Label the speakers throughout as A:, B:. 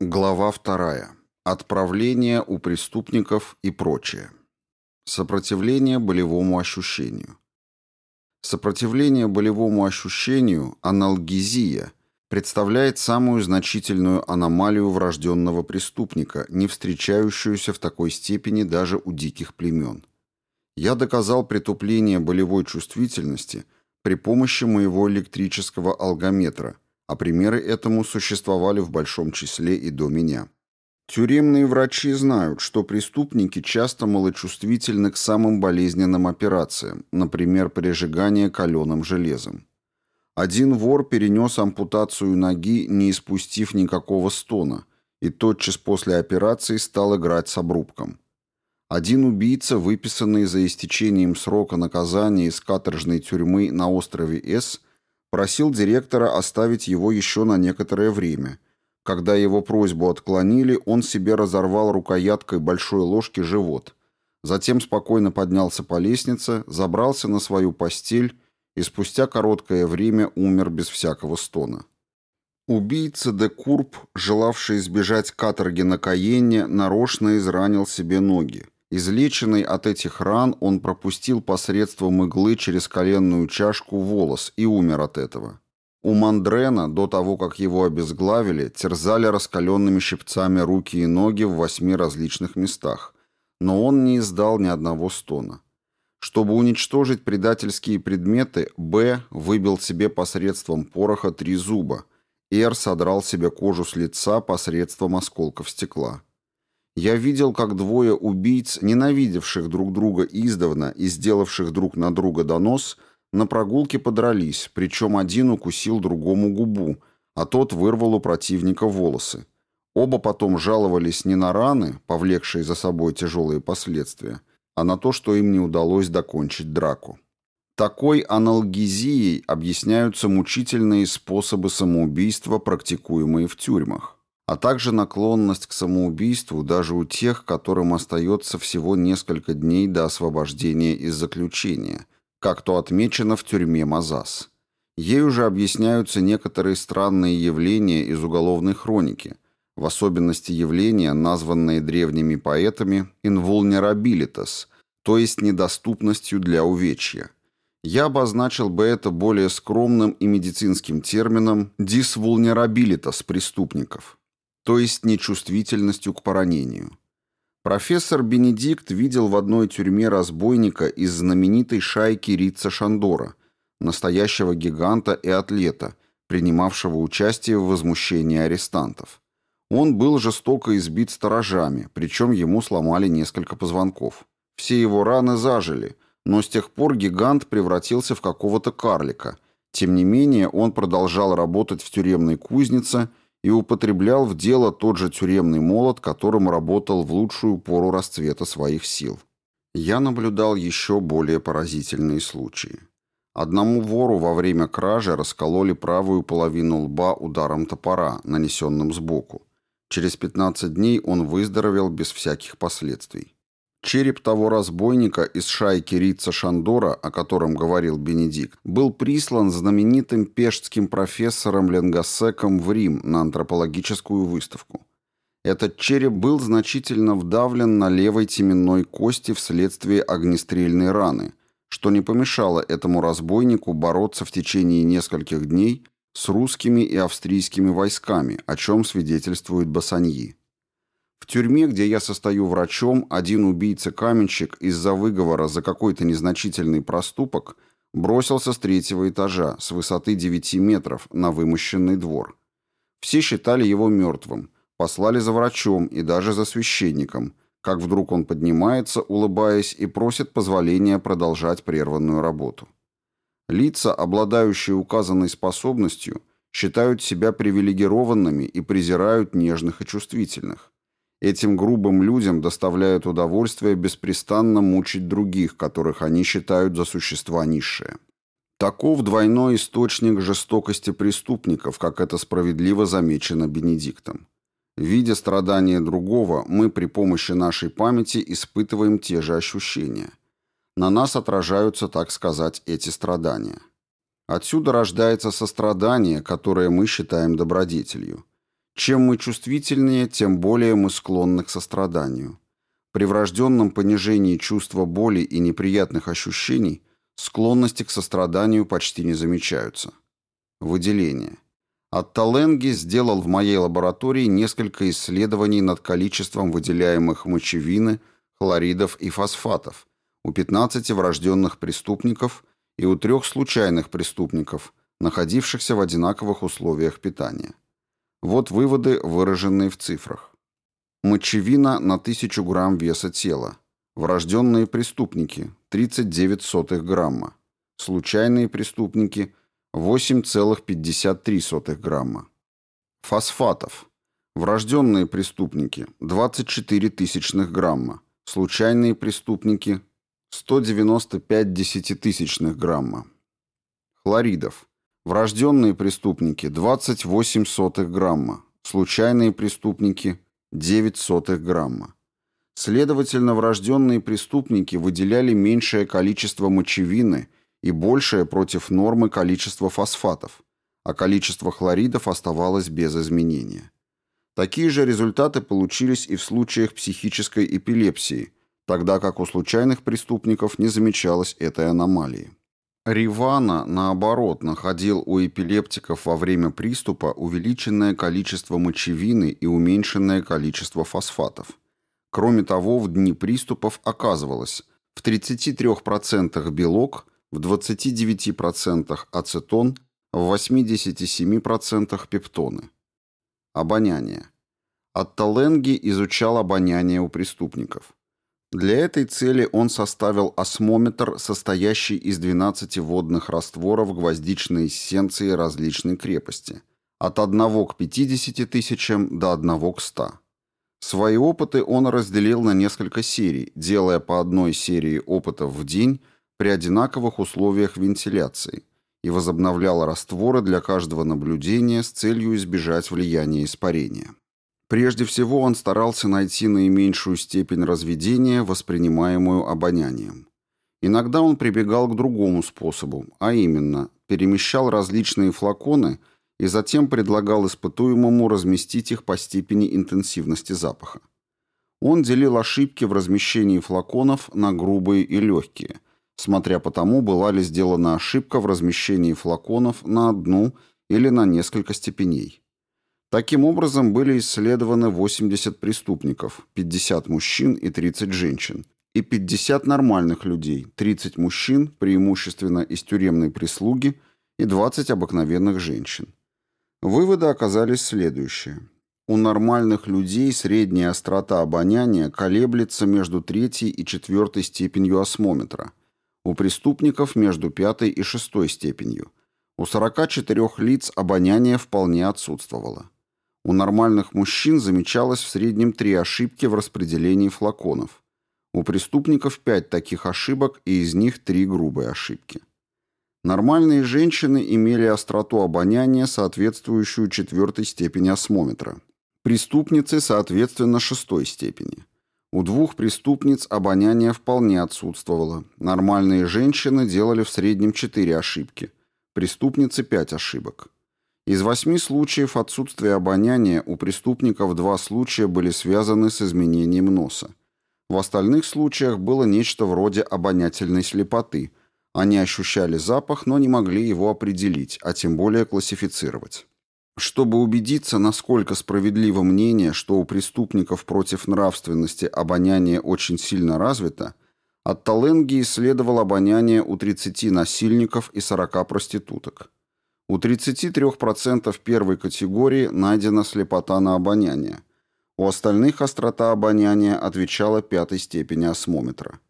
A: Глава вторая. Отправление у преступников и прочее. Сопротивление болевому ощущению. Сопротивление болевому ощущению, аналгезия, представляет самую значительную аномалию врожденного преступника, не встречающуюся в такой степени даже у диких племен. Я доказал притупление болевой чувствительности при помощи моего электрического алгометра – а примеры этому существовали в большом числе и до меня. Тюремные врачи знают, что преступники часто малочувствительны к самым болезненным операциям, например, прижигание каленым железом. Один вор перенес ампутацию ноги, не испустив никакого стона, и тотчас после операции стал играть с обрубком. Один убийца, выписанный за истечением срока наказания из каторжной тюрьмы на острове С, Просил директора оставить его еще на некоторое время. Когда его просьбу отклонили, он себе разорвал рукояткой большой ложки живот. Затем спокойно поднялся по лестнице, забрался на свою постель и спустя короткое время умер без всякого стона. Убийца де Курб, желавший избежать каторги на Каенне, нарочно изранил себе ноги. Излеченный от этих ран, он пропустил посредством иглы через коленную чашку волос и умер от этого. У Мандрена, до того, как его обезглавили, терзали раскаленными щипцами руки и ноги в восьми различных местах, но он не издал ни одного стона. Чтобы уничтожить предательские предметы, Б выбил себе посредством пороха три зуба, Р содрал себе кожу с лица посредством осколков стекла. Я видел, как двое убийц, ненавидевших друг друга издавна и сделавших друг на друга донос, на прогулке подрались, причем один укусил другому губу, а тот вырвал у противника волосы. Оба потом жаловались не на раны, повлекшие за собой тяжелые последствия, а на то, что им не удалось докончить драку. Такой аналгезией объясняются мучительные способы самоубийства, практикуемые в тюрьмах а также наклонность к самоубийству даже у тех, которым остается всего несколько дней до освобождения из заключения, как то отмечено в тюрьме Мазас. Ей уже объясняются некоторые странные явления из уголовной хроники, в особенности явления, названные древними поэтами «invulnerabilitas», то есть недоступностью для увечья. Я обозначил бы это более скромным и медицинским термином «disvulnerabilitas» преступников то есть нечувствительностью к поранению. Профессор Бенедикт видел в одной тюрьме разбойника из знаменитой шайки Рица Шандора, настоящего гиганта и атлета, принимавшего участие в возмущении арестантов. Он был жестоко избит сторожами, причем ему сломали несколько позвонков. Все его раны зажили, но с тех пор гигант превратился в какого-то карлика. Тем не менее, он продолжал работать в тюремной кузнице и употреблял в дело тот же тюремный молот, которым работал в лучшую пору расцвета своих сил. Я наблюдал еще более поразительные случаи. Одному вору во время кражи раскололи правую половину лба ударом топора, нанесенным сбоку. Через 15 дней он выздоровел без всяких последствий. Череп того разбойника из шайки Рица Шандора, о котором говорил Бенедикт, был прислан знаменитым пештским профессором Ленгасеком в Рим на антропологическую выставку. Этот череп был значительно вдавлен на левой теменной кости вследствие огнестрельной раны, что не помешало этому разбойнику бороться в течение нескольких дней с русскими и австрийскими войсками, о чем свидетельствует Басаньи. В тюрьме, где я состою врачом, один убийца-каменщик из-за выговора за какой-то незначительный проступок бросился с третьего этажа с высоты 9 метров на вымощенный двор. Все считали его мертвым, послали за врачом и даже за священником, как вдруг он поднимается, улыбаясь, и просит позволения продолжать прерванную работу. Лица, обладающие указанной способностью, считают себя привилегированными и презирают нежных и чувствительных. Этим грубым людям доставляет удовольствие беспрестанно мучить других, которых они считают за существа низшие. Таков двойной источник жестокости преступников, как это справедливо замечено Бенедиктом. Видя страдания другого, мы при помощи нашей памяти испытываем те же ощущения. На нас отражаются, так сказать, эти страдания. Отсюда рождается сострадание, которое мы считаем добродетелью. Чем мы чувствительнее, тем более мы склонны к состраданию. При врожденном понижении чувства боли и неприятных ощущений склонности к состраданию почти не замечаются. Выделение. Атталенги сделал в моей лаборатории несколько исследований над количеством выделяемых мочевины, хлоридов и фосфатов у 15 врожденных преступников и у трех случайных преступников, находившихся в одинаковых условиях питания. Вот выводы, выраженные в цифрах. Мочевина на 1000 грамм веса тела. Врожденные преступники – 39 грамма. Случайные преступники – 8,53 грамма. Фосфатов. Врожденные преступники – 24 тысячных грамма. Случайные преступники – 195 десятитысячных грамма. Хлоридов. Врожденные преступники – 28 сотых грамма. Случайные преступники – 9 сотых грамма. Следовательно, врожденные преступники выделяли меньшее количество мочевины и большее против нормы количество фосфатов, а количество хлоридов оставалось без изменения. Такие же результаты получились и в случаях психической эпилепсии, тогда как у случайных преступников не замечалось этой аномалии. Ривана, наоборот, находил у эпилептиков во время приступа увеличенное количество мочевины и уменьшенное количество фосфатов. Кроме того, в дни приступов оказывалось в 33% белок, в 29% ацетон, в 87% пептоны. Обоняние. Атталенги изучал обоняние у преступников. Для этой цели он составил осмометр, состоящий из 12 водных растворов гвоздичной эссенции различной крепости, от 1 к 50 тысячам до 1 к 100. Свои опыты он разделил на несколько серий, делая по одной серии опытов в день при одинаковых условиях вентиляции и возобновлял растворы для каждого наблюдения с целью избежать влияния испарения. Прежде всего он старался найти наименьшую степень разведения, воспринимаемую обонянием. Иногда он прибегал к другому способу, а именно перемещал различные флаконы и затем предлагал испытуемому разместить их по степени интенсивности запаха. Он делил ошибки в размещении флаконов на грубые и легкие, смотря по тому, была ли сделана ошибка в размещении флаконов на одну или на несколько степеней. Таким образом, были исследованы 80 преступников, 50 мужчин и 30 женщин, и 50 нормальных людей, 30 мужчин, преимущественно из тюремной прислуги, и 20 обыкновенных женщин. Выводы оказались следующие. У нормальных людей средняя острота обоняния колеблется между третьей и четвертой степенью осмометра, у преступников между пятой и шестой степенью. У 44 лиц обоняние вполне отсутствовало. У нормальных мужчин замечалось в среднем три ошибки в распределении флаконов. У преступников пять таких ошибок, и из них три грубые ошибки. Нормальные женщины имели остроту обоняния, соответствующую четвертой степени осмометра. Преступницы, соответственно, шестой степени. У двух преступниц обоняние вполне отсутствовало. Нормальные женщины делали в среднем четыре ошибки. Преступницы – пять ошибок. Из восьми случаев отсутствия обоняния у преступников два случая были связаны с изменением носа. В остальных случаях было нечто вроде обонятельной слепоты. Они ощущали запах, но не могли его определить, а тем более классифицировать. Чтобы убедиться, насколько справедливо мнение, что у преступников против нравственности обоняние очень сильно развито, Атталенги исследовал обоняние у 30 насильников и 40 проституток. У 33% первой категории найдена слепота на обоняние. У остальных острота обоняния отвечала пятой степени осмометра.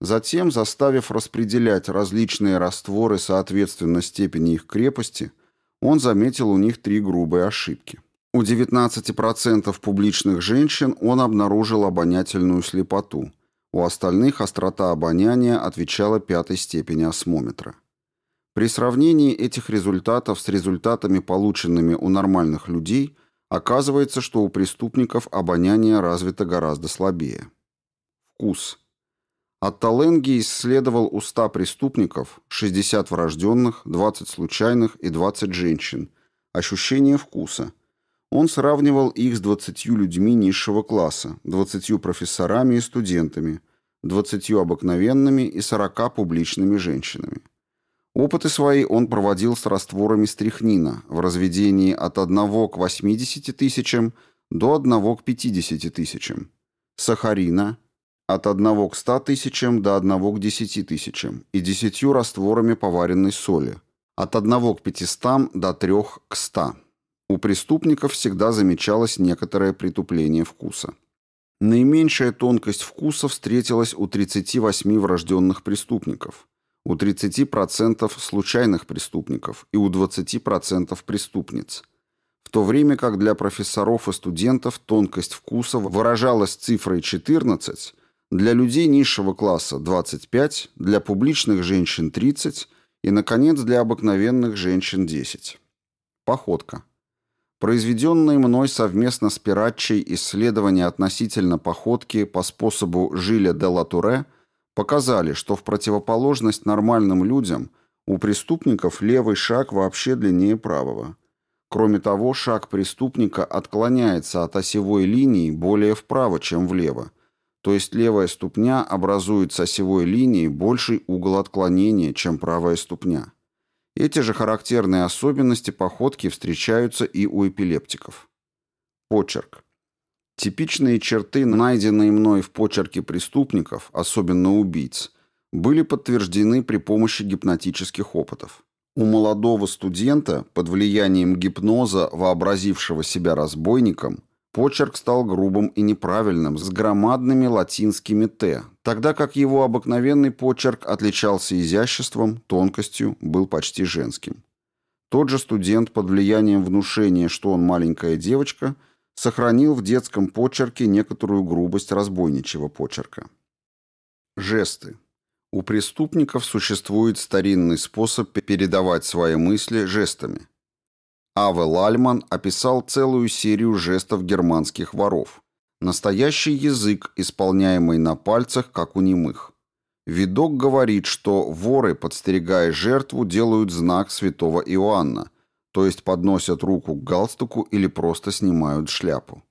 A: Затем, заставив распределять различные растворы соответственно степени их крепости, он заметил у них три грубые ошибки. У 19% публичных женщин он обнаружил обонятельную слепоту. У остальных острота обоняния отвечала пятой степени осмометра. При сравнении этих результатов с результатами, полученными у нормальных людей, оказывается, что у преступников обоняние развито гораздо слабее. Вкус. Атталенги исследовал у 100 преступников, 60 врожденных, 20 случайных и 20 женщин, ощущение вкуса. он сравнивал их с 20 людьми низшего класса, 20 профессорами и студентами, 20 обыкновенными и 40 публичными женщинами. Опыты свои он проводил с растворами стрихнина в разведении от 1 к 80 тысячам до 1 к 50 тысячам, сахарина от 1 к 100 тысячам до 1 к 10 тысячам и 10 растворами поваренной соли, от 1 к 500 до 3 к 100. У преступников всегда замечалось некоторое притупление вкуса. Наименьшая тонкость вкуса встретилась у 38 врожденных преступников, у 30% случайных преступников и у 20% преступниц. В то время как для профессоров и студентов тонкость вкуса выражалась цифрой 14, для людей низшего класса 25, для публичных женщин 30 и, наконец, для обыкновенных женщин 10. Походка. Произведенные мной совместно с Пирачей исследования относительно походки по способу Жиля де Латуре показали, что в противоположность нормальным людям у преступников левый шаг вообще длиннее правого. Кроме того, шаг преступника отклоняется от осевой линии более вправо, чем влево, то есть левая ступня образует с осевой линией больший угол отклонения, чем правая ступня. Эти же характерные особенности походки встречаются и у эпилептиков. Почерк. Типичные черты, найденные мной в почерке преступников, особенно убийц, были подтверждены при помощи гипнотических опытов. У молодого студента, под влиянием гипноза, вообразившего себя разбойником, Почерк стал грубым и неправильным, с громадными латинскими «т», тогда как его обыкновенный почерк отличался изяществом, тонкостью, был почти женским. Тот же студент под влиянием внушения, что он маленькая девочка, сохранил в детском почерке некоторую грубость разбойничьего почерка. Жесты. У преступников существует старинный способ передавать свои мысли жестами. Аве Лальман описал целую серию жестов германских воров. Настоящий язык, исполняемый на пальцах, как у немых. Видок говорит, что воры, подстерегая жертву, делают знак святого Иоанна, то есть подносят руку к галстуку или просто снимают шляпу.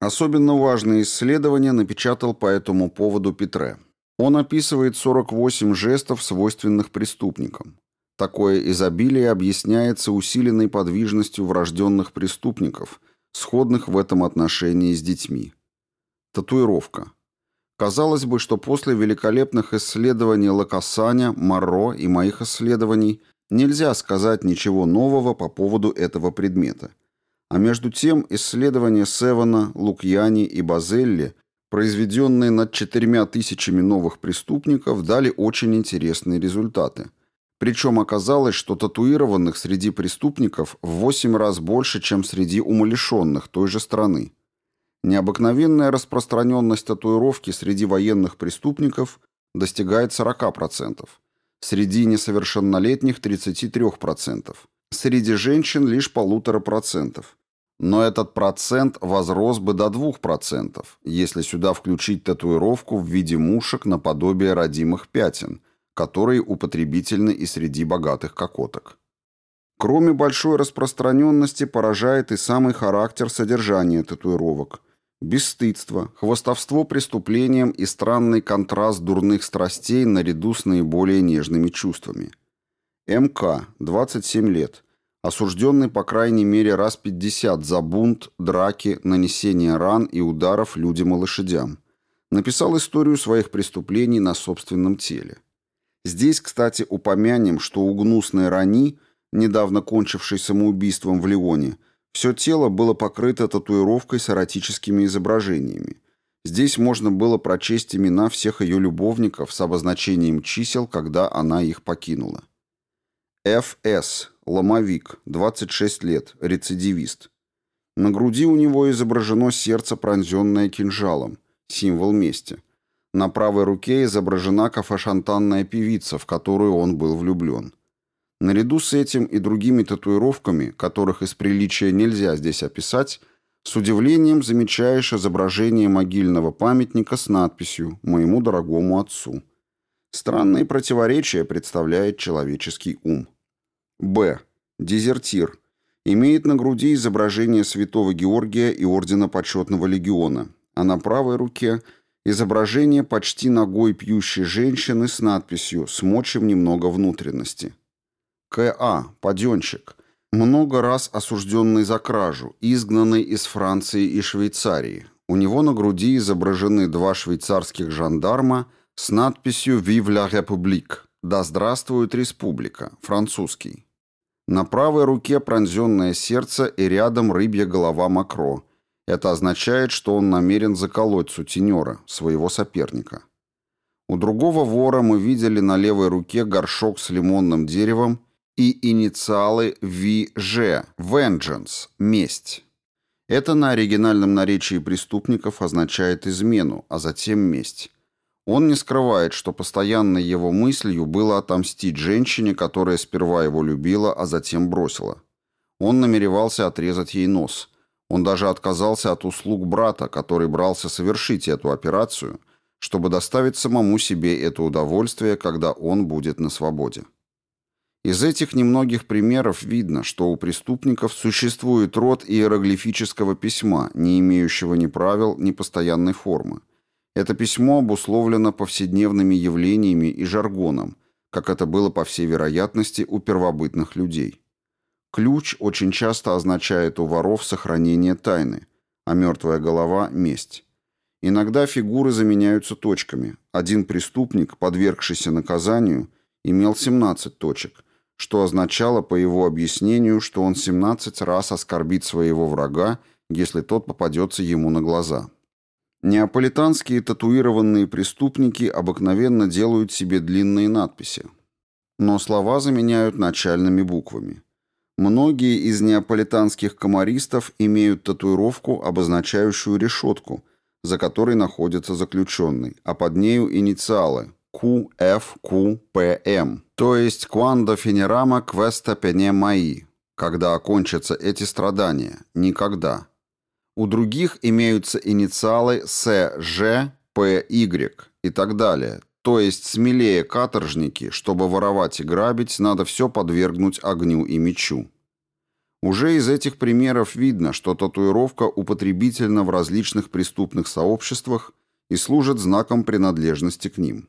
A: Особенно важные исследования напечатал по этому поводу Петре. Он описывает 48 жестов, свойственных преступникам. Такое изобилие объясняется усиленной подвижностью врожденных преступников, сходных в этом отношении с детьми. Татуировка. Казалось бы, что после великолепных исследований Лакасаня, Марро и моих исследований нельзя сказать ничего нового по поводу этого предмета. А между тем исследования Севана, Лукьяни и Базелли, произведенные над четырьмя тысячами новых преступников, дали очень интересные результаты – причем оказалось, что татуированных среди преступников в 8 раз больше, чем среди умалишенных той же страны. Необыкновенная распространенность татуировки среди военных преступников достигает 40%, среди несовершеннолетних 33%, среди женщин лишь полутора процентов. Но этот процент возрос бы до 2%, если сюда включить татуировку в виде мушек наподобие родимых пятен – которые употребительны и среди богатых кокоток. Кроме большой распространенности поражает и самый характер содержания татуировок. Бесстыдство, хвостовство преступлением и странный контраст дурных страстей наряду с наиболее нежными чувствами. МК, 27 лет, осужденный по крайней мере раз 50 за бунт, драки, нанесение ран и ударов людям и лошадям. Написал историю своих преступлений на собственном теле. Здесь, кстати, упомянем, что у гнусной Рани, недавно кончившей самоубийством в Лионе, все тело было покрыто татуировкой с эротическими изображениями. Здесь можно было прочесть имена всех ее любовников с обозначением чисел, когда она их покинула. Ф.С. Ломовик, 26 лет, рецидивист. На груди у него изображено сердце, пронзенное кинжалом, символ мести. На правой руке изображена кафешантанная певица, в которую он был влюблен. Наряду с этим и другими татуировками, которых из приличия нельзя здесь описать, с удивлением замечаешь изображение могильного памятника с надписью «Моему дорогому отцу». Странные противоречия представляет человеческий ум. Б. Дезертир. Имеет на груди изображение святого Георгия и ордена почетного легиона, а на правой руке изображение почти ногой пьющей женщины с надписью «Смочим немного внутренности». К.А. Паденщик. Много раз осужденный за кражу, изгнанный из Франции и Швейцарии. У него на груди изображены два швейцарских жандарма с надписью «Vive la République» «Да здравствует республика», французский. На правой руке пронзенное сердце и рядом рыбья голова Макро. Это означает, что он намерен заколоть сутенера, своего соперника. У другого вора мы видели на левой руке горшок с лимонным деревом и инициалы VG – Vengeance – месть. Это на оригинальном наречии преступников означает измену, а затем месть. Он не скрывает, что постоянной его мыслью было отомстить женщине, которая сперва его любила, а затем бросила. Он намеревался отрезать ей нос. Он даже отказался от услуг брата, который брался совершить эту операцию, чтобы доставить самому себе это удовольствие, когда он будет на свободе. Из этих немногих примеров видно, что у преступников существует род иероглифического письма, не имеющего ни правил, ни постоянной формы – это письмо обусловлено повседневными явлениями и жаргоном, как это было, по всей вероятности, у первобытных людей. Ключ очень часто означает у воров сохранение тайны, а мертвая голова – месть. Иногда фигуры заменяются точками. Один преступник, подвергшийся наказанию, имел 17 точек, что означало, по его объяснению, что он 17 раз оскорбит своего врага, если тот попадется ему на глаза. Неаполитанские татуированные преступники обыкновенно делают себе длинные надписи, но слова заменяют начальными буквами. Многие из неаполитанских комаристов имеют татуировку, обозначающую решетку, за которой находится заключенный, а под нею инициалы QFQPM, то есть «Quando finirama questa pene mai», когда окончатся эти страдания, никогда. У других имеются инициалы С, Ж, П, Y и так далее. То есть смелее каторжники, чтобы воровать и грабить, надо все подвергнуть огню и мечу. Уже из этих примеров видно, что татуировка употребительна в различных преступных сообществах и служит знаком принадлежности к ним.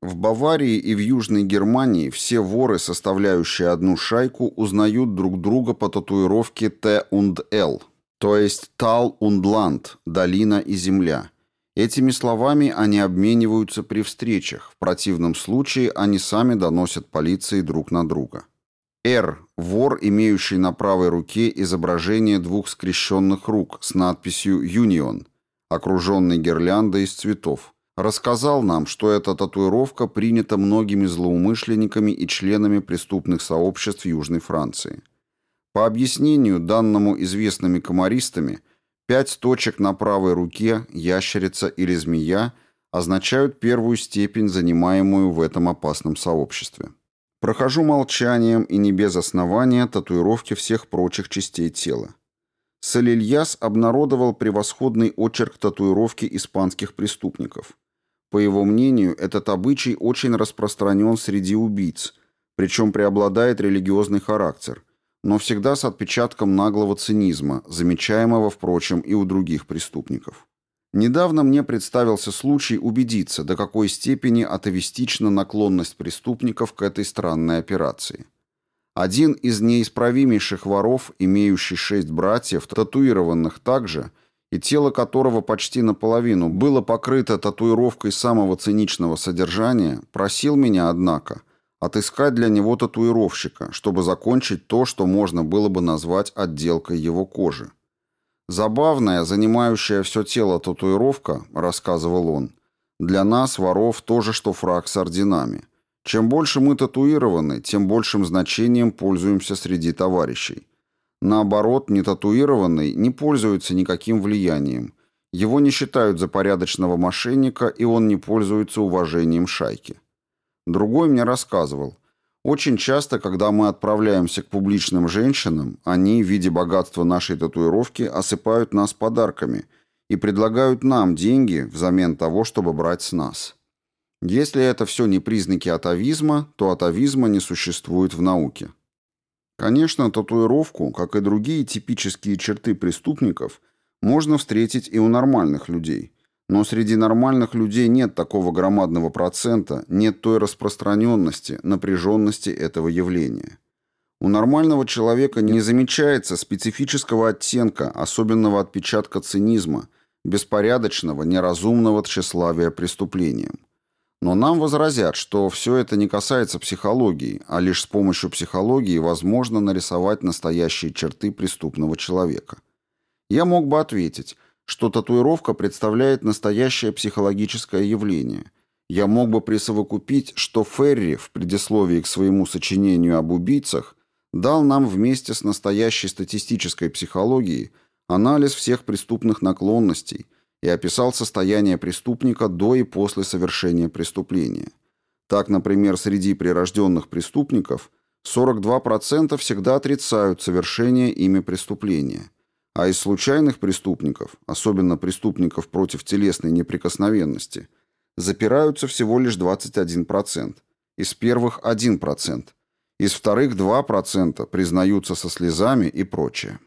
A: В Баварии и в Южной Германии все воры, составляющие одну шайку, узнают друг друга по татуировке Т und L – то есть Тал und Land, долина и земля. Этими словами они обмениваются при встречах, в противном случае они сами доносят полиции друг на друга. Р. Вор, имеющий на правой руке изображение двух скрещенных рук с надписью «Union», окруженный гирляндой из цветов, рассказал нам, что эта татуировка принята многими злоумышленниками и членами преступных сообществ Южной Франции. По объяснению, данному известными комаристами, пять точек на правой руке, ящерица или змея, означают первую степень, занимаемую в этом опасном сообществе. Прохожу молчанием и не без основания татуировки всех прочих частей тела. Салильяс обнародовал превосходный очерк татуировки испанских преступников. По его мнению, этот обычай очень распространен среди убийц, причем преобладает религиозный характер, но всегда с отпечатком наглого цинизма, замечаемого, впрочем, и у других преступников. Недавно мне представился случай убедиться, до какой степени атовистична наклонность преступников к этой странной операции. Один из неисправимейших воров, имеющий шесть братьев, татуированных также, и тело которого почти наполовину было покрыто татуировкой самого циничного содержания, просил меня, однако, отыскать для него татуировщика, чтобы закончить то, что можно было бы назвать отделкой его кожи. Забавная, занимающая все тело татуировка, рассказывал он, для нас, воров, тоже, что фраг с орденами. Чем больше мы татуированы, тем большим значением пользуемся среди товарищей. Наоборот, нетатуированный не пользуется никаким влиянием. Его не считают за порядочного мошенника, и он не пользуется уважением шайки. Другой мне рассказывал. Очень часто, когда мы отправляемся к публичным женщинам, они, в виде богатства нашей татуировки, осыпают нас подарками и предлагают нам деньги взамен того, чтобы брать с нас. Если это все не признаки атовизма, то атовизма не существует в науке. Конечно, татуировку, как и другие типические черты преступников, можно встретить и у нормальных людей. Но среди нормальных людей нет такого громадного процента, нет той распространенности, напряженности этого явления. У нормального человека не замечается специфического оттенка, особенного отпечатка цинизма, беспорядочного, неразумного тщеславия преступлением. Но нам возразят, что все это не касается психологии, а лишь с помощью психологии возможно нарисовать настоящие черты преступного человека. Я мог бы ответить, что татуировка представляет настоящее психологическое явление. Я мог бы присовокупить, что Ферри в предисловии к своему сочинению об убийцах дал нам вместе с настоящей статистической психологией анализ всех преступных наклонностей и описал состояние преступника до и после совершения преступления. Так, например, среди прирожденных преступников 42% всегда отрицают совершение ими преступления, а из случайных преступников, особенно преступников против телесной неприкосновенности, запираются всего лишь 21%, из первых 1%, из вторых 2% признаются со слезами и прочее.